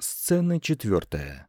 Сцена четвертая.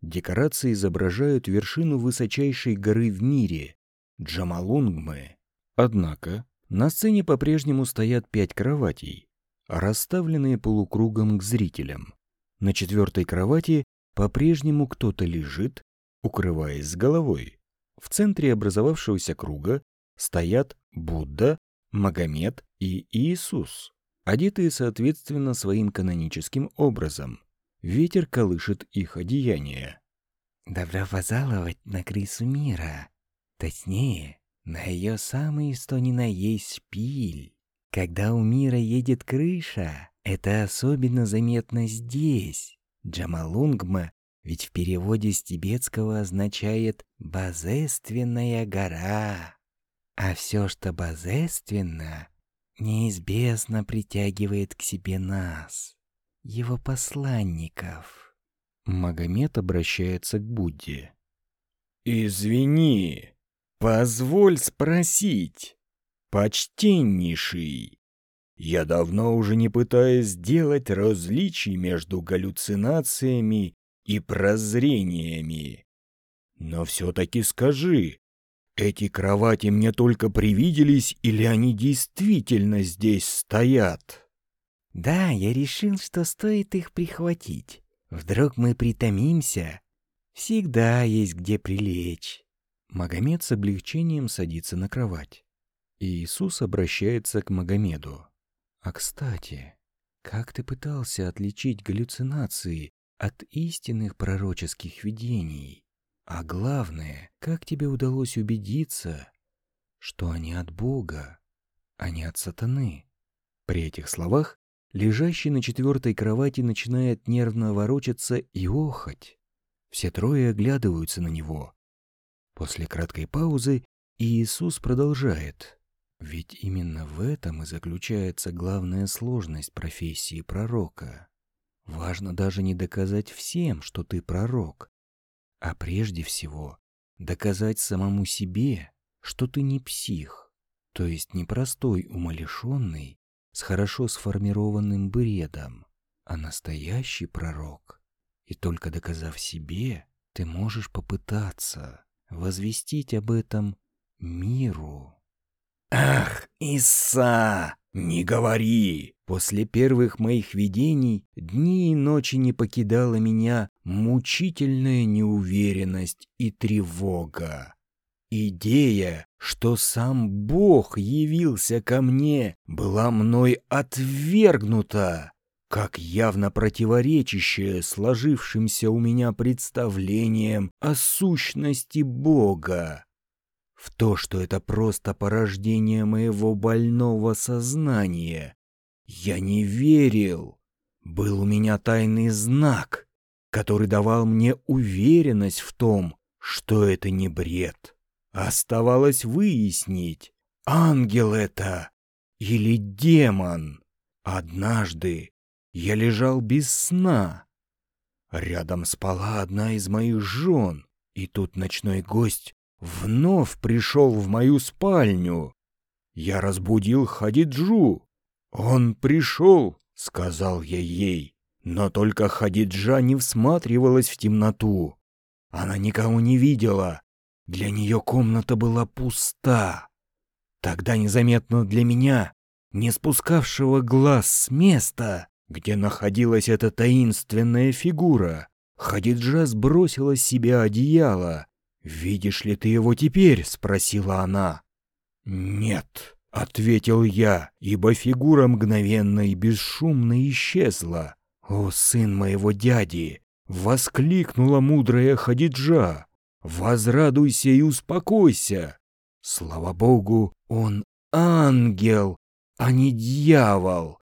Декорации изображают вершину высочайшей горы в мире – Джамалунгмы. Однако на сцене по-прежнему стоят пять кроватей, расставленные полукругом к зрителям. На четвертой кровати по-прежнему кто-то лежит, укрываясь головой. В центре образовавшегося круга стоят Будда, Магомед и Иисус, одетые соответственно своим каноническим образом. Ветер колышет их одеяния. «Добро пожаловать на крысу мира. Точнее, на ее самый что ни на есть шпиль. Когда у мира едет крыша, это особенно заметно здесь. Джамалунгма ведь в переводе с тибетского означает «божественная гора». А все, что божественно, неизбежно притягивает к себе нас, его посланников. Магомед обращается к Будде. «Извини, позволь спросить, почтеннейший, я давно уже не пытаюсь сделать различий между галлюцинациями и прозрениями. Но все-таки скажи, эти кровати мне только привиделись или они действительно здесь стоят? Да, я решил, что стоит их прихватить. Вдруг мы притомимся. Всегда есть где прилечь. Магомед с облегчением садится на кровать. Иисус обращается к Магомеду. А кстати, как ты пытался отличить галлюцинации от истинных пророческих видений? А главное, как тебе удалось убедиться, что они от Бога, а не от сатаны? При этих словах лежащий на четвертой кровати начинает нервно ворочаться и охать. Все трое оглядываются на него. После краткой паузы Иисус продолжает. Ведь именно в этом и заключается главная сложность профессии пророка. Важно даже не доказать всем, что ты пророк, а прежде всего доказать самому себе, что ты не псих, то есть не простой умалишенный с хорошо сформированным бредом, а настоящий пророк. И только доказав себе, ты можешь попытаться возвестить об этом миру. «Ах, Иса, не говори!» После первых моих видений дни и ночи не покидала меня мучительная неуверенность и тревога. Идея, что сам Бог явился ко мне, была мной отвергнута, как явно противоречащая сложившимся у меня представлениям о сущности Бога в то, что это просто порождение моего больного сознания. Я не верил. Был у меня тайный знак, который давал мне уверенность в том, что это не бред. Оставалось выяснить, ангел это или демон. Однажды я лежал без сна. Рядом спала одна из моих жен, и тут ночной гость вновь пришел в мою спальню. Я разбудил Хадиджу. «Он пришел», — сказал я ей. Но только Хадиджа не всматривалась в темноту. Она никого не видела. Для нее комната была пуста. Тогда незаметно для меня, не спускавшего глаз с места, где находилась эта таинственная фигура, Хадиджа сбросила с себя одеяло «Видишь ли ты его теперь?» — спросила она. «Нет», — ответил я, ибо фигура мгновенно и бесшумно исчезла. «О, сын моего дяди!» — воскликнула мудрая Хадиджа. «Возрадуйся и успокойся! Слава богу, он ангел, а не дьявол!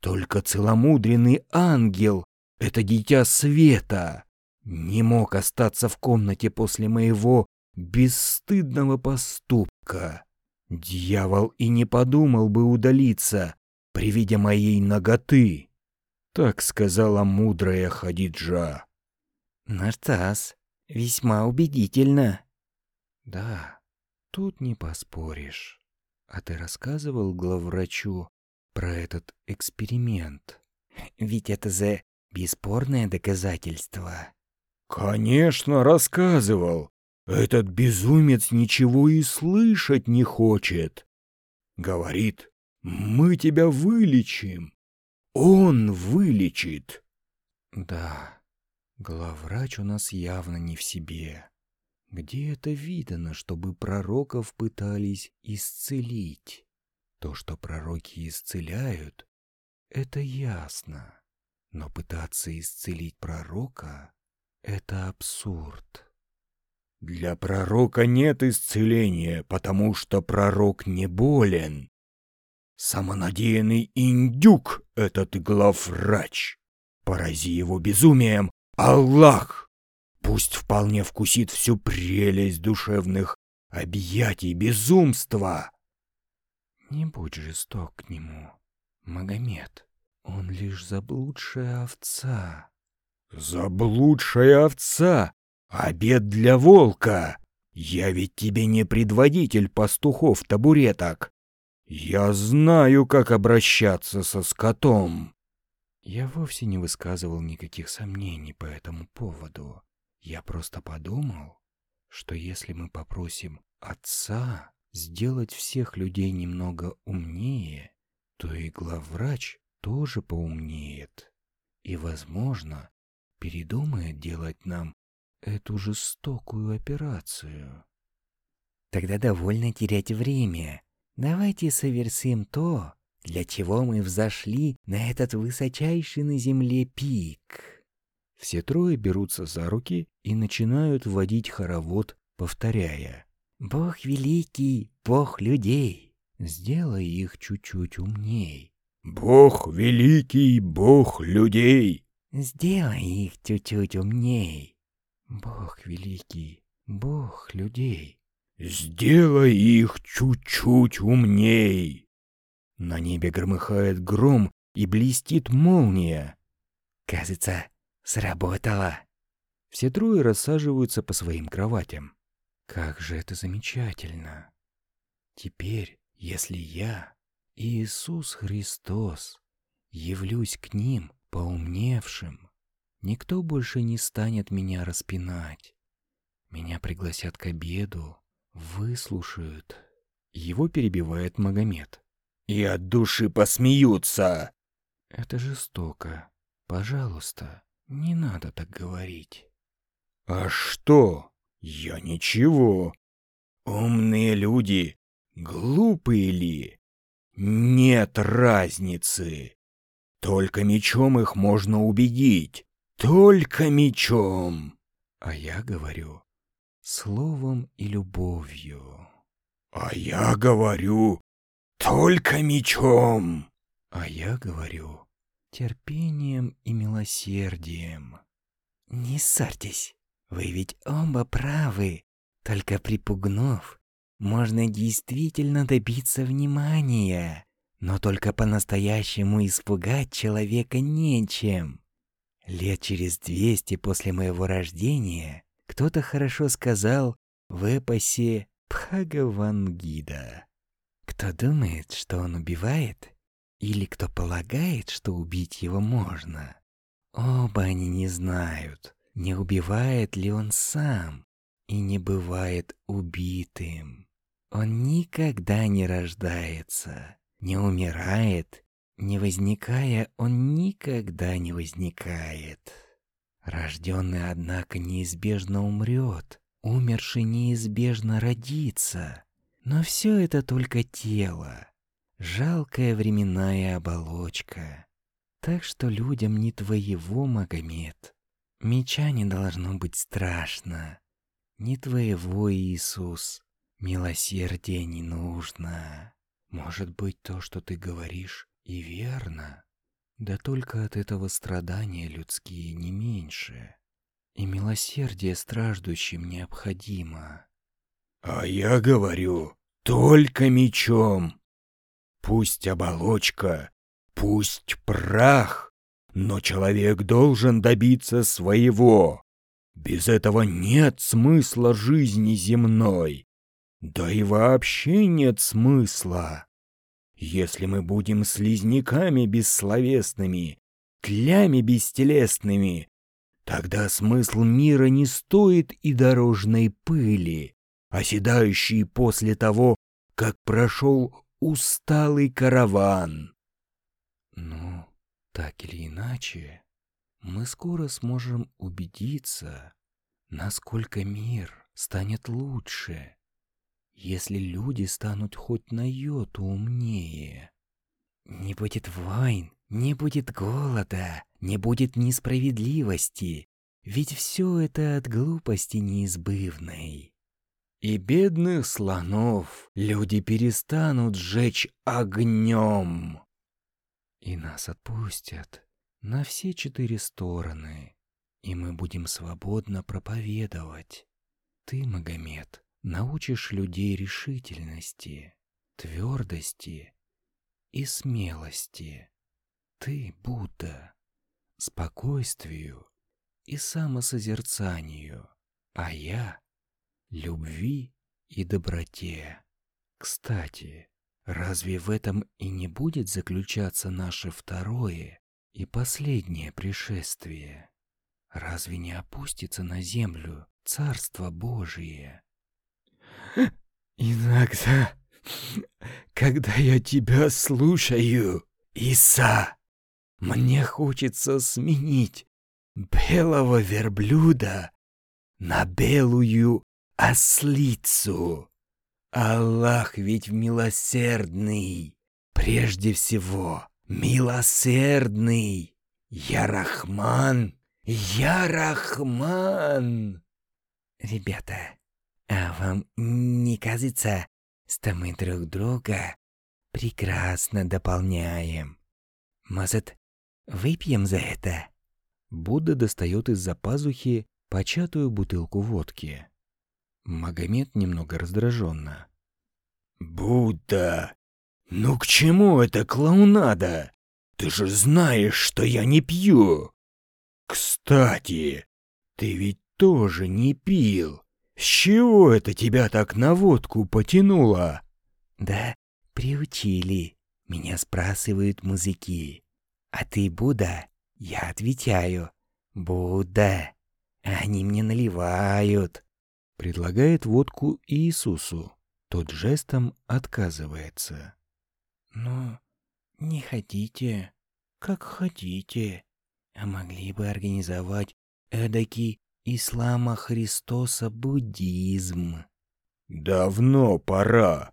Только целомудренный ангел — это дитя света!» не мог остаться в комнате после моего бесстыдного поступка. Дьявол и не подумал бы удалиться при виде моей ноготы. Так сказала мудрая Хадиджа. Настас, весьма убедительно. Да, тут не поспоришь. А ты рассказывал главврачу про этот эксперимент? Ведь это же бесспорное доказательство. Конечно, рассказывал. Этот безумец ничего и слышать не хочет. Говорит, мы тебя вылечим. Он вылечит. Да, главврач у нас явно не в себе. Где это видано, чтобы пророков пытались исцелить? То, что пророки исцеляют, это ясно. Но пытаться исцелить пророка — это абсурд. Для пророка нет исцеления, потому что пророк не болен. Самонадеянный индюк этот главврач. Порази его безумием, Аллах! Пусть вполне вкусит всю прелесть душевных объятий безумства. Не будь жесток к нему, Магомед. Он лишь заблудшая овца. Заблудшая овца? Обед для волка? Я ведь тебе не предводитель пастухов-табуреток. Я знаю, как обращаться со скотом. Я вовсе не высказывал никаких сомнений по этому поводу. Я просто подумал, что если мы попросим отца сделать всех людей немного умнее, то и главврач тоже поумнеет. И, возможно, передумает делать нам эту жестокую операцию. Тогда довольно терять время. Давайте совершим то, для чего мы взошли на этот высочайший на земле пик. Все трое берутся за руки и начинают водить хоровод, повторяя «Бог великий, Бог людей». Сделай их чуть-чуть умней. «Бог великий, Бог людей». Сделай их чуть-чуть умней. Бог великий, Бог людей. Сделай их чуть-чуть умней. На небе громыхает гром и блестит молния. Кажется, сработало. Все трое рассаживаются по своим кроватям. Как же это замечательно. Теперь, если я, Иисус Христос, явлюсь к ним поумневшим, никто больше не станет меня распинать. Меня пригласят к обеду, выслушают. Его перебивает Магомед. И от души посмеются. Это жестоко. Пожалуйста, не надо так говорить. А что? Я ничего. Умные люди, глупые ли? Нет разницы. Только мечом их можно убедить. Только мечом. А я говорю словом и любовью. А я говорю только мечом. А я говорю терпением и милосердием. Не ссорьтесь, вы ведь оба правы. Только припугнув, можно действительно добиться внимания. Но только по-настоящему испугать человека нечем. Лет через двести после моего рождения кто-то хорошо сказал в эпосе Бхагавангида. Кто думает, что он убивает, или кто полагает, что убить его можно, оба они не знают, не убивает ли он сам и не бывает убитым. Он никогда не рождается, не умирает, не возникая, он никогда не возникает. Рожденный, однако, неизбежно умрет, умерший неизбежно родится. Но все это только тело, жалкая временная оболочка. Так что людям не твоего, Магомед. Меча не должно быть страшно. Не твоего, Иисус. Милосердия не нужно. Может быть, то, что ты говоришь, и верно. Да только от этого страдания людские не меньше. И милосердие страждущим необходимо. А я говорю, только мечом. Пусть оболочка, пусть прах, но человек должен добиться своего. Без этого нет смысла жизни земной. Да и вообще нет смысла. Если мы будем слизняками бессловесными, тлями бестелесными, тогда смысл мира не стоит и дорожной пыли, оседающей после того, как прошел усталый караван. Ну, так или иначе, мы скоро сможем убедиться, насколько мир станет лучше, если люди станут хоть на йоту умнее. Не будет войн, не будет голода, не будет несправедливости, ведь все это от глупости неизбывной. И бедных слонов люди перестанут сжечь огнем. И нас отпустят на все четыре стороны, и мы будем свободно проповедовать. Ты, Магомед, научишь людей решительности, твердости и смелости. Ты, Будда, спокойствию и самосозерцанию, а я — любви и доброте. Кстати, разве в этом и не будет заключаться наше второе и последнее пришествие? Разве не опустится на землю Царство Божие? Иногда, когда я тебя слушаю, Иса, мне хочется сменить белого верблюда на белую ослицу. Аллах ведь милосердный, прежде всего милосердный. Я Рахман, я Рахман. Ребята, а вам не кажется, что мы друг друга прекрасно дополняем? Может, выпьем за это? Будда достает из-за пазухи початую бутылку водки. Магомед немного раздраженно. «Будда, ну к чему эта клоунада? Ты же знаешь, что я не пью!» «Кстати, ты ведь тоже не пил. С чего это тебя так на водку потянуло?» «Да, приучили. Меня спрашивают музыки. А ты Будда?» Я отвечаю. «Будда, они мне наливают». Предлагает водку Иисусу. Тот жестом отказывается. «Ну, не хотите, как хотите. А могли бы организовать эдакий ислама Христоса буддизм. Давно пора.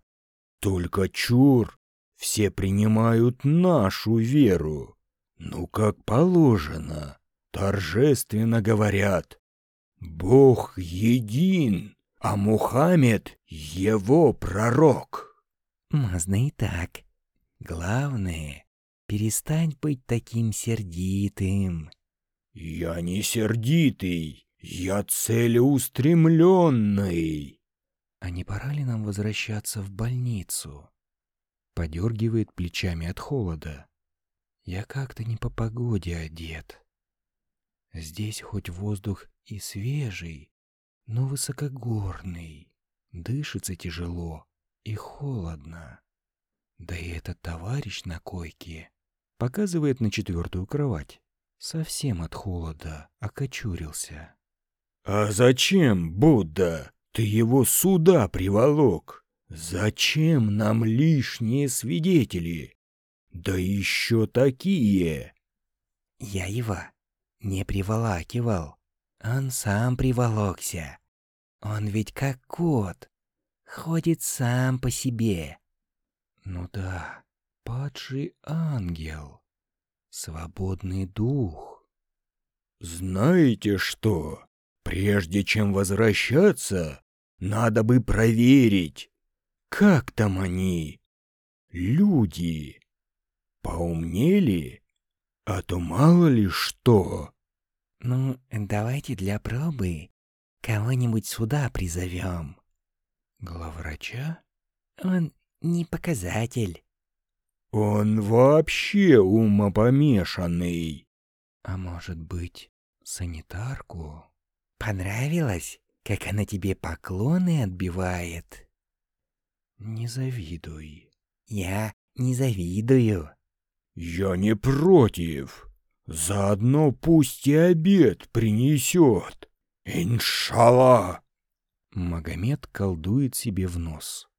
Только чур, все принимают нашу веру. Ну, как положено, торжественно говорят. Бог един, а Мухаммед — его пророк. Можно и так. Главное, перестань быть таким сердитым. Я не сердитый, я целеустремленный. А не пора ли нам возвращаться в больницу? Подергивает плечами от холода. Я как-то не по погоде одет. Здесь хоть воздух и свежий, но высокогорный. Дышится тяжело и холодно. Да и этот товарищ на койке показывает на четвертую кровать. Совсем от холода окочурился. «А зачем, Будда, ты его сюда приволок? Зачем нам лишние свидетели? Да еще такие!» «Я его не приволакивал. Он сам приволокся. Он ведь как кот, ходит сам по себе». «Ну да, падший ангел, свободный дух. Знаете что? Прежде чем возвращаться, надо бы проверить, как там они, люди, поумнели, а то мало ли что. Ну, давайте для пробы кого-нибудь сюда призовем. Главврача? Он не показатель. Он вообще умопомешанный. А может быть, санитарку? Понравилось, как она тебе поклоны отбивает? Не завидуй. Я не завидую. Я не против. Заодно пусть и обед принесет. Иншалла!» Магомед колдует себе в нос.